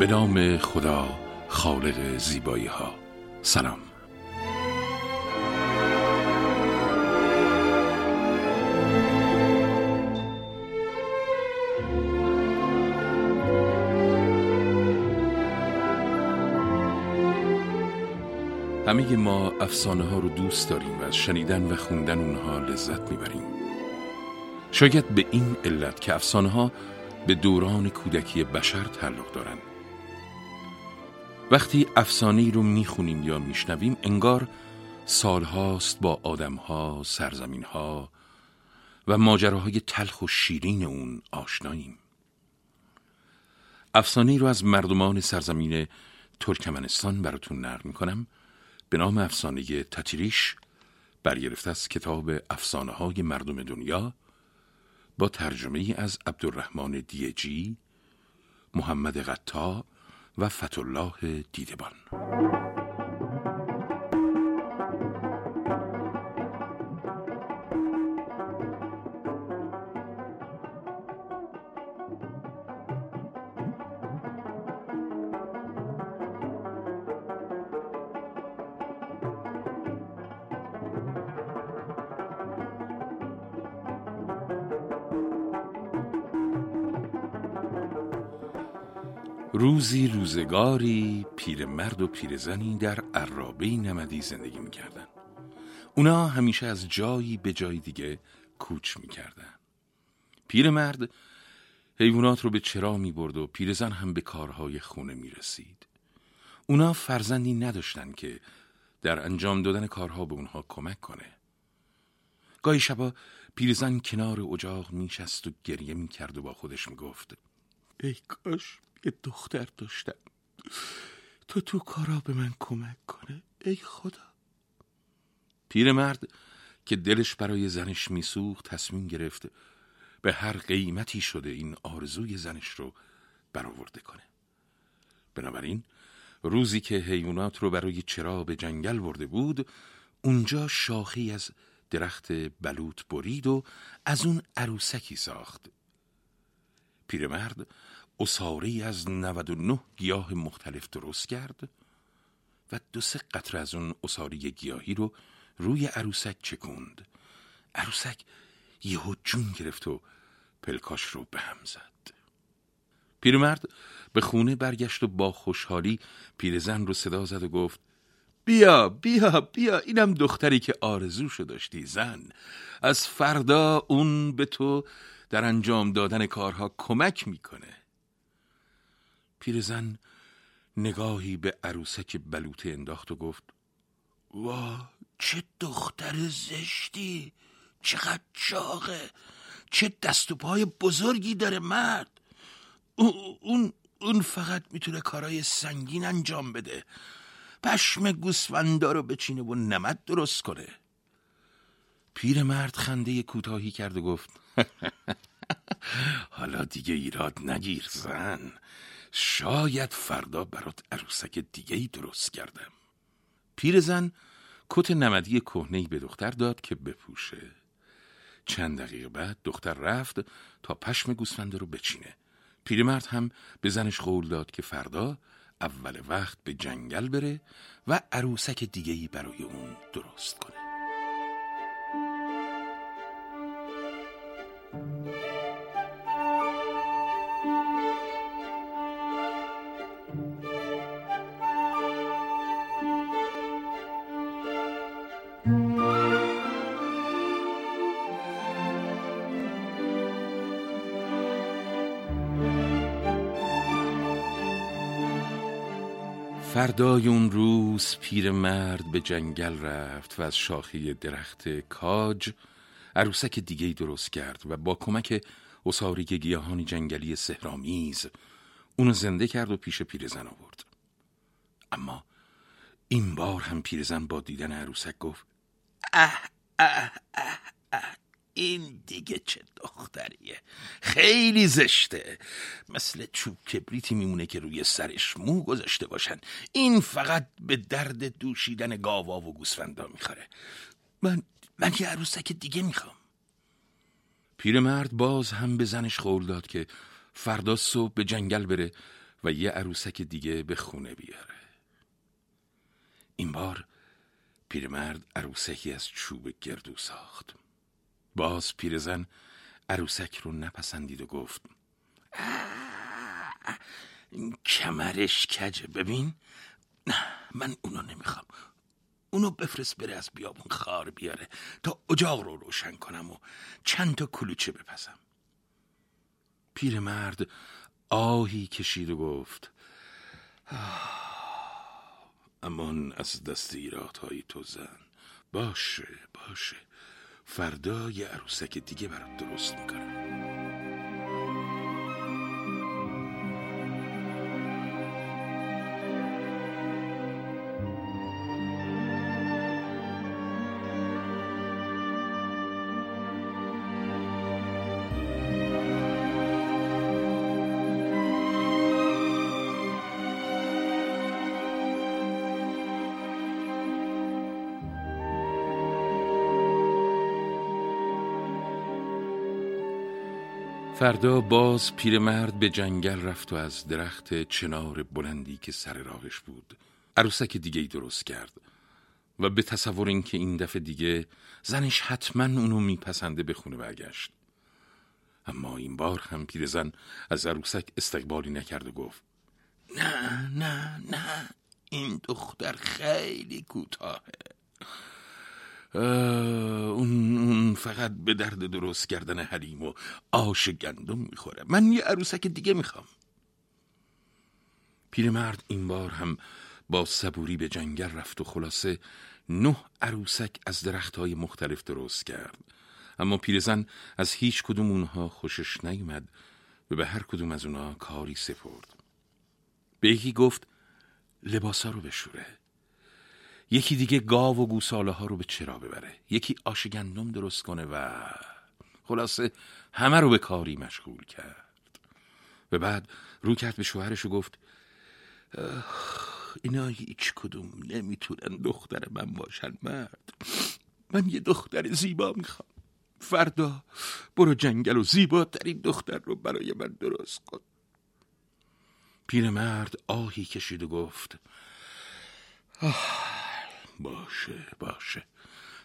به نام خدا خالق زیبایی ها سلام. همه ما افسانه ها رو دوست داریم و از شنیدن و خوندن اونها لذت می‌بریم. شاید به این علت که افسانه ها به دوران کودکی بشر تعلق دارند وقتی افسانه رو می‌خونیم یا میشنویم انگار سالهاست با آدمها، سرزمینها و ماجراهای تلخ و شیرین اون آشناییم. افسانه رو از مردمان سرزمین ترکمنستان براتون نقل می‌کنم. به نام افسانه تتریش برگرفته از کتاب افسانه های مردم دنیا با ترجمه از عبدالرحمن دیجی محمد غطا و فتولاه دیدبان. روزی روزگاری پیرمرد و پیرزنی در عرابه نمدی زندگی می‌کردن. اونا همیشه از جایی به جای دیگه کوچ می‌کردن. پیرمرد حیوانات رو به چرا می‌برد و پیرزن هم به کارهای خونه می‌رسید. اونا فرزندی نداشتن که در انجام دادن کارها به اونها کمک کنه. گاهی شبا پیرزن کنار اجاق میشست و گریه می‌کرد و با خودش می‌گفت ای کاش یه دختر داشتم. تو تو کارا به من کمک کنه ای خدا. پیرمرد که دلش برای زنش میسوخت تصمیم گرفت به هر قیمتی شده این آرزوی زنش رو برآورده کنه. بنابراین روزی که حیوانات رو برای چرا به جنگل برده بود اونجا شاخی از درخت بلوط برید و از اون عروسکی ساخت. پیرمرد اصاره از 99 گیاه مختلف درست کرد و دو سه قطره از اون اصاره گیاهی رو روی عروسک چکوند عروسک یهو جون گرفت و پلکاش رو به هم زد. پیرمرد به خونه برگشت و با خوشحالی پیرزن رو صدا زد و گفت بیا بیا بیا اینم دختری که آرزوشو داشتی زن. از فردا اون به تو در انجام دادن کارها کمک می‌کنه. پیرزن نگاهی به عروسک بلوطه انداخت و گفت وا چه دختر زشتی! چقدر چاقه! چه دست و پای بزرگی داره مرد! اون اون فقط می‌تونه کارای سنگین انجام بده. پشم گوسفندا رو بچینه و نمد درست کنه. پیرمرد خنده کوتاهی کرد و گفت حالا دیگه ایراد نگیر زن. شاید فردا برات عروسک دیگه ای درست کردم. پیرزن کت نمدی کهنه‌ای به دختر داد که بپوشه. چند دقیقه بعد دختر رفت تا پشم گوسفنده رو بچینه. پیرمرد هم به زنش قول داد که فردا اول وقت به جنگل بره و عروسک دیگه برای اون درست کنه. فردای اون روز پیرمرد به جنگل رفت و از شاخه درخت کاج عروسک دیگه درست کرد و با کمک اصاری گیاهان جنگلی سهرامیز اونو زنده کرد و پیش پیرزن آورد. اما این بار هم پیرزن با دیدن عروسک گفت اه اه اه این دیگه چه دختریه. خیلی زشته. مثل چوب کبریتی میمونه که روی سرش مو گذاشته باشن. این فقط به درد دوشیدن گاوا و گوسفندا می‌خوره. من من یه عروسک دیگه می‌خوام. پیرمرد باز هم به زنش قول داد که فردا صبح به جنگل بره و یه عروسک دیگه به خونه بیاره. این بار پیرمرد عروسکی از چوب گردو ساخت. باز پیرزن عروسک رو نپسندید و گفت کمرش کجه؟ ببین نه من اونو نمی‌خوام. اونو بفرست بره از بیابون خار بیاره تا اجاق رو روشن کنم و چند تا کلوچه بپسم پیرمرد آهی کشید و گفت امان از دست های تو زن. باشه باشه. فردا یه عروسک دیگه برات درست می‌کنم. فردا باز پیرمرد به جنگل رفت و از درخت چنار بلندی که سر راهش بود عروسک دیگه ای درست کرد و به تصور اینکه این دفعه دیگه زنش حتما اونو میپسنده به خونه برگشت. اما این بار هم پیرزن از عروسک استقبالی نکرد و گفت نه نه نه این دختر خیلی کوتاهه. اون فقط به درد درست کردن حلیم و آش گندم می‌خوره. من یه عروسک دیگه می‌خوام. پیرمرد این بار هم با صبوری به جنگل رفت و خلاصه نه عروسک از های مختلف درست کرد. اما پیرزن از هیچ کدوم اونها خوشش نیومد و به هر کدوم از اونها کاری سپرد. به یکی گفت لباسا رو بشوره. یکی دیگه گاو و گوساله ها رو به چرا ببره. یکی آش گندم درست کنه و خلاصه همه رو به کاری مشغول کرد. و بعد رو کرد به شوهرش و گفت اینا هیچ کدوم نمی‌تونن دختر من باشن مرد. من یه دختر زیبا می‌خوام. فردا برو جنگل و زیباترین دختر رو برای من درست کن. پیرمرد آهی کشید و گفت آه باشه باشه.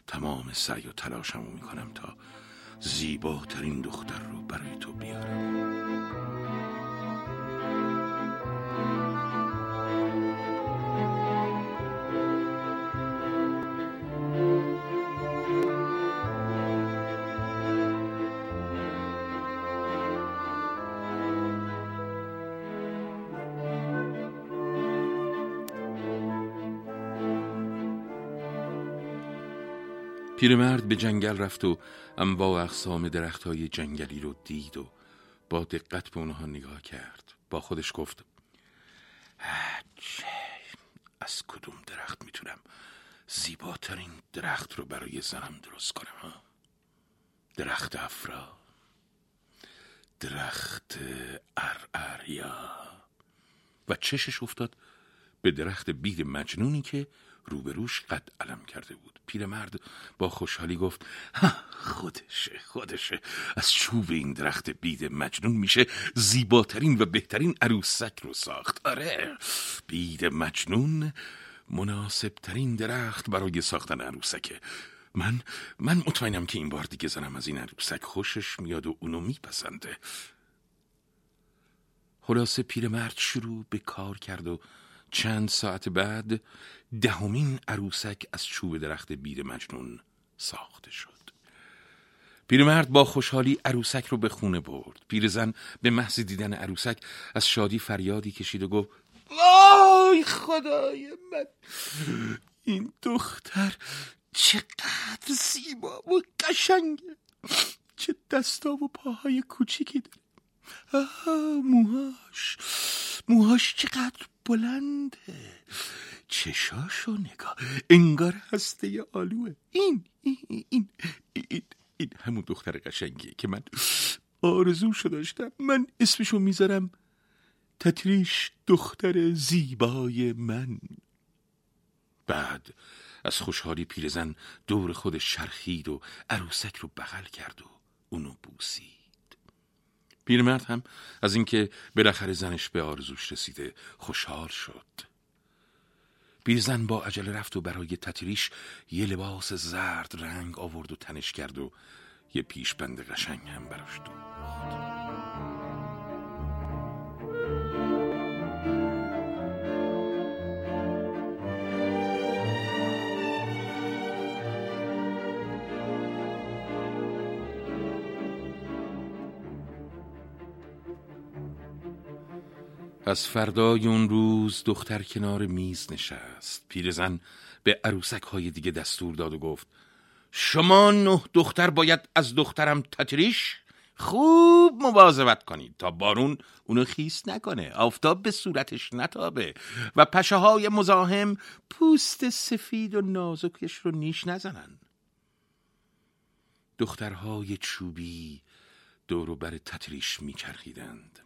تمام سعی و تلاشمو می‌کنم تا زیباترین دختر رو برای تو بیارم. پیرمرد به جنگل رفت و انواع اقسام درخت های جنگلی رو دید و با دقت به اونها نگاه کرد با خودش گفت از کدوم درخت می‌تونم زیباترین درخت رو برای زنم درست کنم ها؟ درخت افرا درخت ارعریا و چشش افتاد به درخت بید مجنونی که روبروش قد علم کرده بود. پیرمرد با خوشحالی گفت خودشه خودشه. از چوب این درخت بید مجنون میشه زیباترین و بهترین عروسک رو ساخت. آره بید مجنون مناسبترین درخت برای ساختن عروسکه. من من مطمئنم که این بار دیگه زنم از این عروسک خوشش میاد و اونو میپسنده. خلاصه پیرمرد شروع به کار کرد و چند ساعت بعد دهمین عروسک از چوب درخت بیر مجنون ساخته شد. پیرمرد با خوشحالی عروسک رو به خونه برد. پیرزن به محض دیدن عروسک از شادی فریادی کشید و گفت وای خدای من این دختر چقدر زیبا و قشنگه. چه دستا و پاهای کوچیکی داره. موهاش موهاش چقدر بلنده. چشاشو نگاه. انگار هسته آلوه. این این این این, این همون دختر قشنگیه که من آرزوشو داشتم. من اسمشو می‌ذارم تتریش دختر زیبای من. بعد از خوشحالی پیرزن دور خود شرخید و عروسک رو بغل کرد و اونو بوسید. پیرمرد هم از اینکه بالاخره زنش به آرزوش رسیده خوشحال شد. پیرزن با عجله رفت و برای تطریش یه لباس زرد رنگ آورد و تنش کرد و یه پیشبند قشنگ هم براش دوخت از فردای اون روز دختر کنار میز نشست. پیرزن به عروسک های دیگه دستور داد و گفت شما نه دختر باید از دخترم تتریش خوب مواظبت کنید تا بارون اونو خیس نکنه آفتاب به صورتش نتابه و پشه های مزاحم پوست سفید و نازکش رو نیش نزنن. دخترهای چوبی دورو بر تتریش میچرخیدند.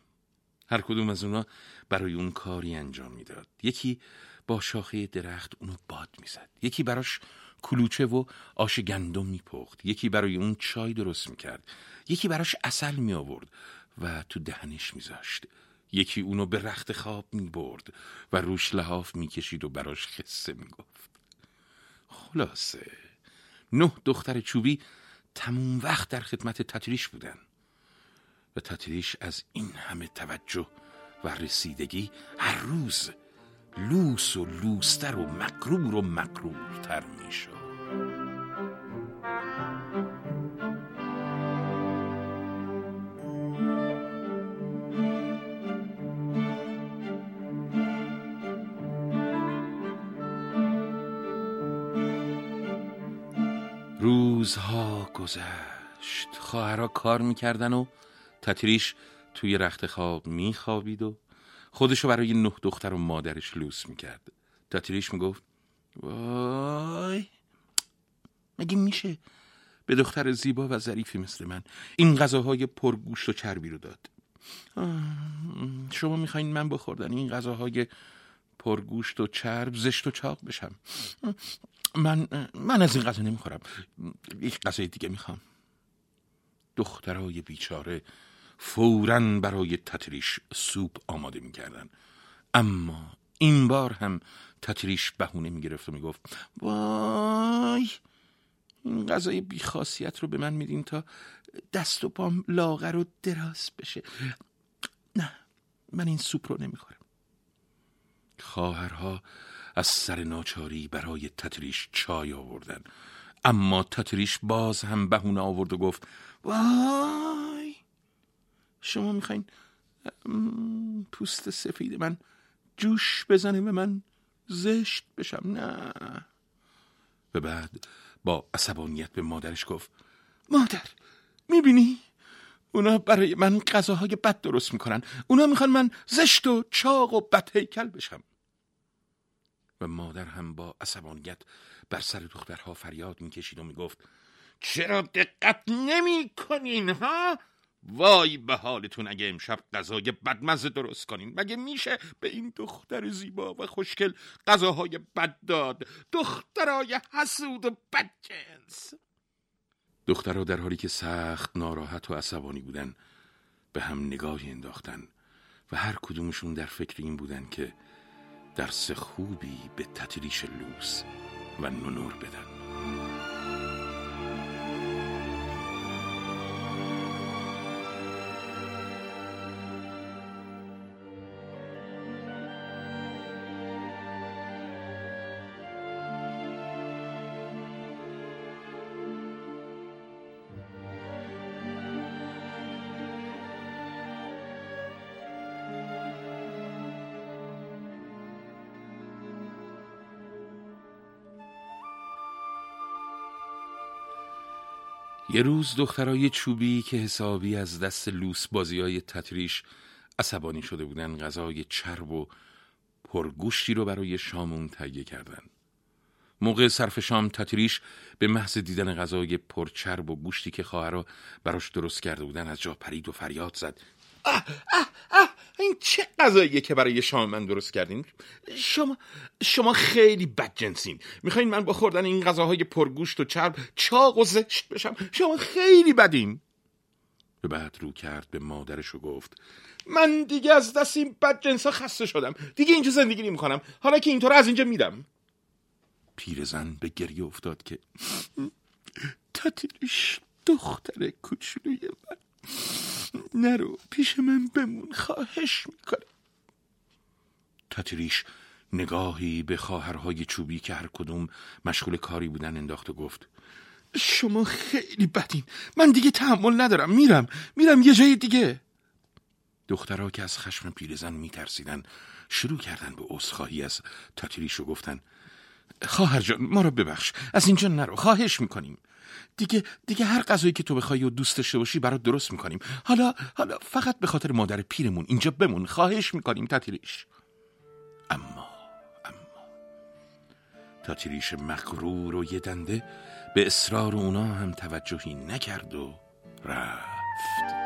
هر کدوم از اونا برای اون کاری انجام می‌داد. یکی با شاخه درخت اونو باد می‌زد. یکی براش کلوچه و آش گندم میپخت. یکی برای اون چای درست می‌کرد. یکی براش اصل می آورد و تو دهنش میذاشت. یکی اونو به رخت خواب می‌برد و روش لحاف می‌کشید و براش خسته می‌گفت. خلاصه نه دختر چوبی تموم وقت در خدمت تطریش بودن. و تطریش از این همه توجه و رسیدگی هر روز لوس و لوستر و مقرور و مقرورتر می‌شد. روزها گذشت. خواهرها کار می‌کردن و تتریش توی رخت خواب میخوابید و خودشو برای نه دختر و مادرش لوس می‌کرد. تتریش می‌گفت وای مگه میشه به دختر زیبا و ظریفی مثل من این غذاهای پرگوشت و چربی رو داد؟ شما می‌خواین من بخوردن این غذاهای پرگوشت و چرب زشت و چاق بشم؟ من من از این غذا نمی‌خورم. یک غذای دیگه می‌خوام. دخترای بیچاره فورا برای تتریش سوپ آماده می‌کردن. اما این بار هم تتریش بهونه می‌گرفت و می‌گفت وای! این غذای بیخاصیت رو به من میدین تا دست و پام لاغر و دراز بشه. نه من این سوپ رو نمی‌خورم. خواهرها از سر ناچاری برای تتریش چای آوردن. اما تتریش باز هم بهونه آورد و گفت وای! شما می‌خواین پوست سفید من جوش بزنه به من زشت بشم. نه. و بعد با عصبانیت به مادرش گفت مادر می‌بینی؟ اونا برای من غذاهای بد درست می‌کنن. اونا می‌خوان من زشت و چاق و بد هیکل بشم. و مادر هم با عصبانیت بر سر دخترها فریاد می‌کشید و می‌گفت چرا دقت نمی کنین ها؟ وای به حالتون اگه امشب غذای بدمزه درست کنین. مگه میشه به این دختر زیبا و خوشگل غذاهای بد داد؟ دخترای حسود و بدجنس. دخترها در حالی که سخت ناراحت و عصبانی بودن به هم نگاهی انداختن و هر کدومشون در فکر این بودن که درس خوبی به تطریش لوس و نونور بدن. یه روز دخترای چوبی که حسابی از دست لوس بازی های تتریش عصبانی شده بودن غذای چرب و پرگوشتی رو برای شامون تهیه کردن. موقع صرف شام تاتریش به محض دیدن غذای پرچرب و گوشتی که خواهرا براش درست کرده بودن از جا پرید و فریاد زد. اه اه اه این چه غذاییه که برای شام من درست کردین؟ شما شما خیلی بدجنسین می‌خواین من با خوردن این غذاهای پرگوشت و چرب چاق و زشت بشم؟ شما خیلی بدین. به بعد رو کرد به مادرش و گفت من دیگه از دست این بدجنس ها خسته شدم. دیگه اینجا زندگی نمی کنم حالا که اینطور از اینجا میدم پیرزن به گریه افتاد که تاتریش دختر کوچولوی من. نرو پیش من بمون خواهش می‌کنم. تاتریش نگاهی به خواهرهای چوبی که هر کدوم مشغول کاری بودن انداخت و گفت شما خیلی بدین. من دیگه تحمل ندارم. میرم. میرم یه جای دیگه. دخترها که از خشم پیرزن میترسیدن شروع کردن به عذرخواهی از تاتریش و گفتن خواهر جان ما رو ببخش. از اینجا نرو. خواهش می‌کنیم. دیگه دیگه هر غذایی که تو بخوای و دوست داشته باشی برات درست می‌کنیم. حالا حالا فقط به خاطر مادر پیرمون اینجا بمون. خواهش می‌کنیم تاتریش اما اما تاتریش مغرور و یه به اصرار اونا هم توجهی نکرد و رفت.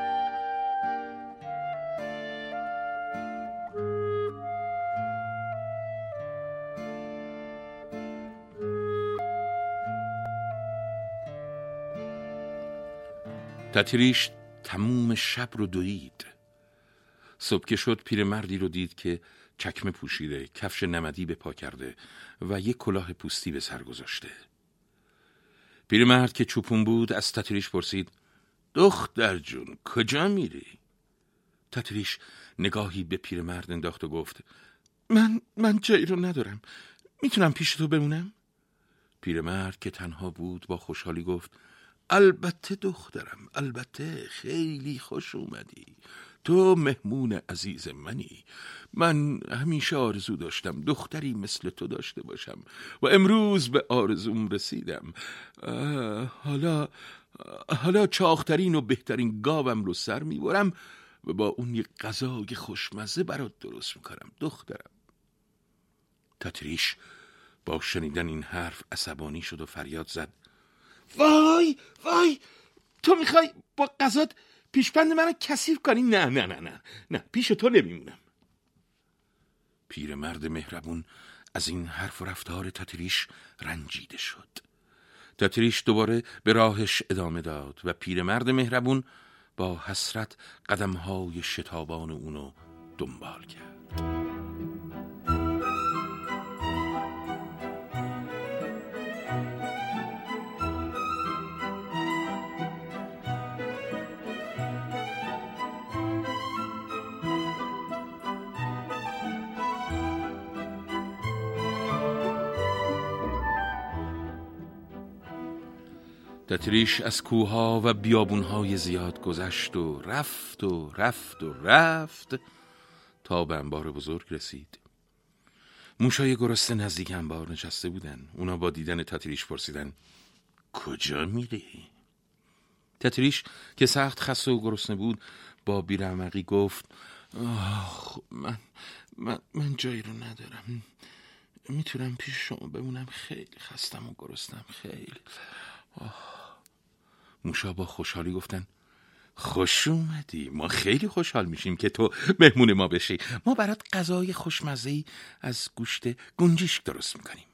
تتریش تموم شب رو دوید صبح که شد پیرمردی رو دید که چکمه پوشیده کفش نمدی به پا کرده و یک کلاه پوستی به سر گذاشته پیرمرد که چوپون بود از تتریش پرسید دختر جون کجا میری؟ تتریش نگاهی به پیرمرد انداخت و گفت من من جایی رو ندارم می‌تونم پیش تو بمونم؟ پیرمرد که تنها بود با خوشحالی گفت البته دخترم البته خیلی خوش اومدی. تو مهمون عزیز منی. من همیشه آرزو داشتم دختری مثل تو داشته باشم و امروز به آرزوم رسیدم. حالا حالا چاخترین و بهترین گاوم رو سر می‌برم و با اون یک غذای خوشمزه برات درست می‌کنم دخترم. تاتریش با شنیدن این حرف عصبانی شد و فریاد زد. وای وای تو می‌خوای با قضات پیشبند منو کثیف کنی؟ نه نه نه نه نه پیش تو نمیمونم. پیرمرد مهربون از این حرف و رفتار تتریش رنجیده شد. تتریش دوباره به راهش ادامه داد و پیرمرد مهربون با حسرت قدمهای شتابان اونو دنبال کرد. تتریش از کوها و بیابونهای زیاد گذشت و رفت و رفت و رفت تا به انبار بزرگ رسید. موشای گرسته نزدیک انبار نشسته بودن. اونا با دیدن تتریش پرسیدن کجا میری؟ تتریش که سخت خسته و گرسنه بود با بیرمقی گفت آخ من, من, من جایی رو ندارم. می‌تونم پیش شما بمونم. خیلی خستم و گرستم. خیلی. موشا با خوشحالی گفتن خوش اومدی. ما خیلی خوشحال میشیم که تو مهمون ما بشی. ما برات غذای خوشمزه از گوشت گنجیشک درست می‌کنیم.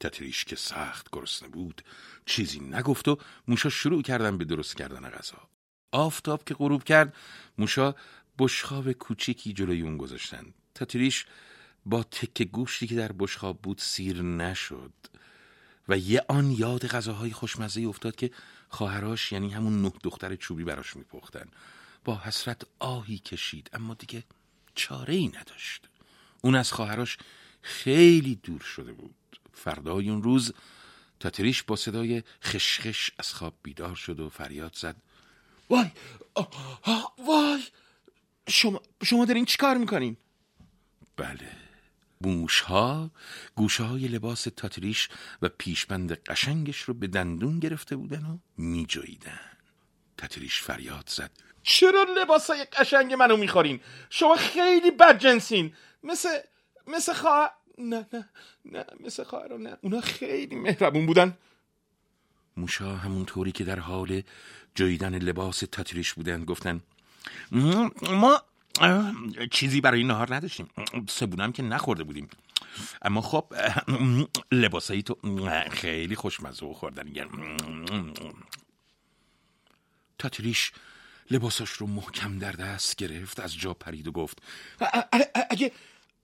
تتریش که سخت گرسنه بود چیزی نگفت و موشا شروع کردن به درست کردن غذا. آفتاب که غروب کرد موشا بشخاب کوچیکی جلوی اون گذاشتن. تتریش با تکه گوشتی که در بشخاب بود سیر نشد. و یه آن یاد غذاهای خوشمزه افتاد که خواهراش یعنی همون نه دختر چوبی براش میپختن. با حسرت آهی کشید اما دیگه چاره ای نداشت. اون از خواهراش خیلی دور شده بود. فردای اون روز تاتریش با صدای خشخش از خواب بیدار شد و فریاد زد. وای وای! شما شما دارین چیکار می‌کنین؟ بله. موشها گوشه های لباس تاتریش و پیشبند قشنگش رو به دندون گرفته بودن و میجویدن تاتریش فریاد زد. چرا لباس های قشنگ منو می‌خورین؟ شما خیلی بدجنسین مثل مثل خواهر نه نه نه مثل خواهر نه. اونا خیلی مهربون بودن. موشا همون طوری که در حال جاییدن لباس تاتریش بودن گفتن ما چیزی برای نهار نداشتیم. سبونم که نخورده بودیم. اما خب لباسایی تو خیلی خوشمزه و خوردن تاتریش لباساش رو محکم در دست گرفت از جا پرید و گفت اگه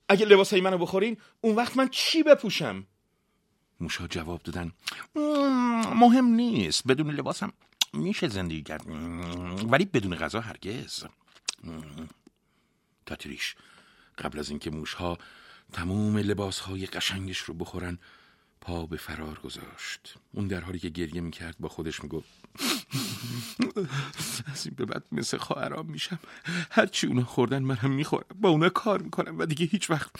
اگه لباسای منو بخورین اون وقت من چی بپوشم؟ موشا جواب دادن مهم نیست بدون لباسم میشه زندگی کرد. ولی بدون غذا هرگز. تاتریش قبل از اینکه موشها تموم لباسهای قشنگش رو بخورن پا به فرار گذاشت. اون در حالی که گریه می‌کرد با خودش می‌گفت از این به بعد مثل خواهرام میشم. هرچی اونا خوردن من هم می‌خورم. با اونا کار می‌کنم و دیگه هیچ وقت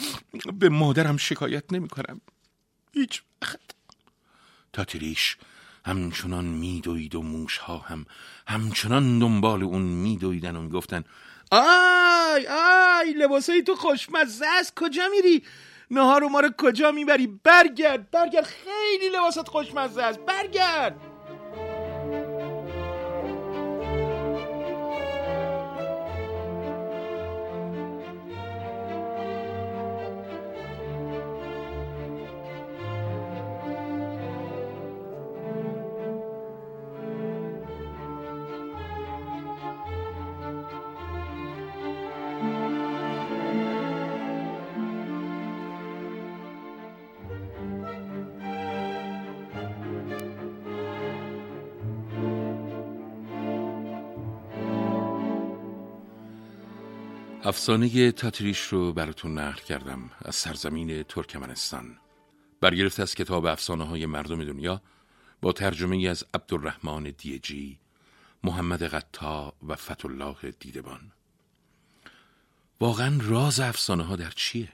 به مادرم شکایت نمی‌کنم. هیچ وقت. تاتریش همچنان میدوید و موش ها هم همچنان دنبال اون میدویدن و می‌گفتن آی آی لباسای تو خوشمزه است. کجا میری؟ نهار ما رو کجا می‌بری؟ برگرد برگرد. خیلی لباسات خوشمزه است. برگرد. افسانه تاتریش رو براتون نقل کردم از سرزمین ترکمنستان برگرفته از کتاب افسانه های مردم دنیا با ترجمه از عبدالرحمن دیجی محمد قطا و فتولاه دیدبان واقعا راز افسانه ها در چیه؟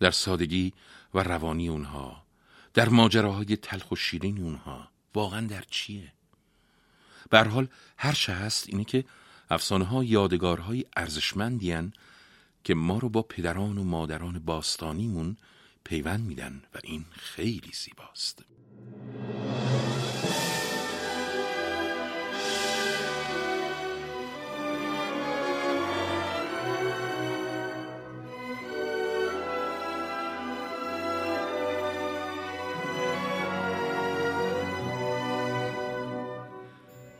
در سادگی و روانی اونها در ماجراهای تلخ و شیرین اونها واقعا در چیه؟ به حال هر چه هست اینه که افسانه ها یادگارهای ارزشمندی که ما رو با پدران و مادران باستانیمون پیوند میدن و این خیلی زیباست.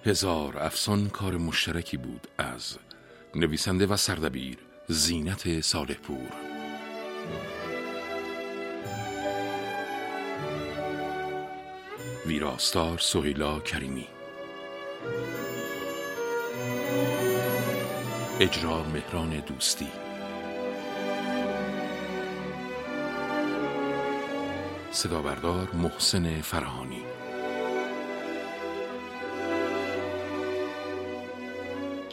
هزار افسان کار مشترکی بود از نویسنده و سردبیر زینت صالح پور ویراستار سهیلا کریمی. اجرا مهران دوستی. صدا بردار محسن فرهانی.